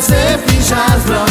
sempre jasmão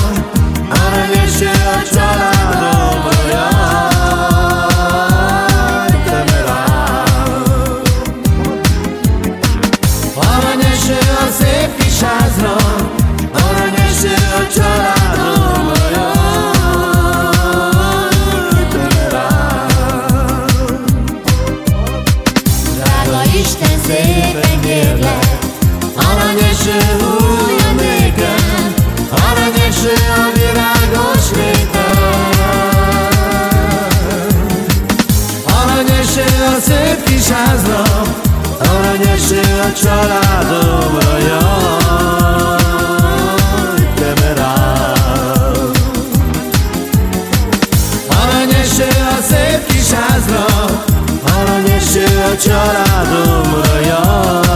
kis házra Aranyeső a családomra, jaj, te merám Aranyeső a szép kis házra Aranyeső a családomra, jaj,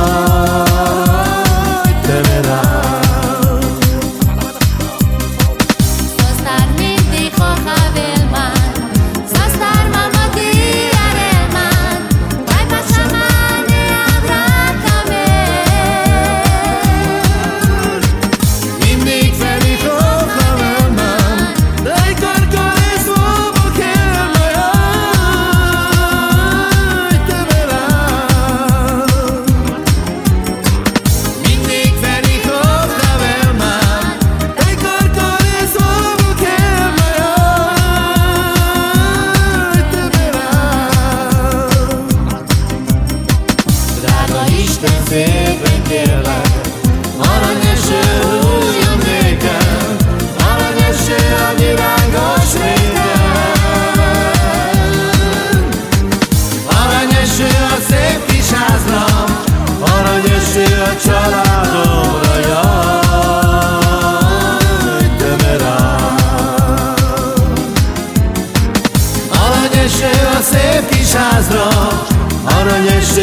the silver daylight.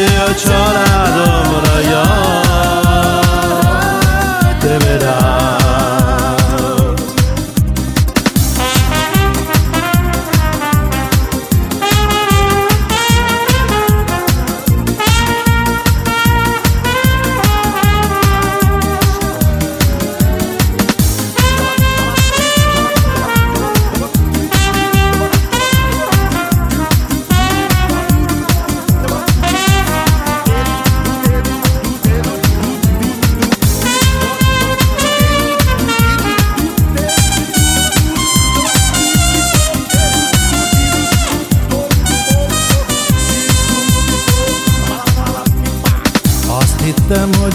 Aranyeső a családomra Jaj, te merám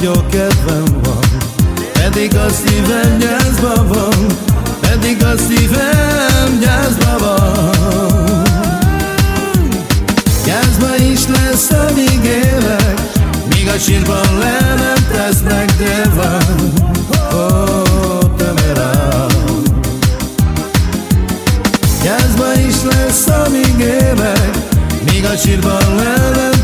jó kedvem van Pedig a szívem gyászba van Pedig a szívem gyászba van. Gyászba is lesz, amíg élek Míg a sírban le nem tesznek, de van. Merám Gyászba is lesz, amíg élek Míg a sírban le nem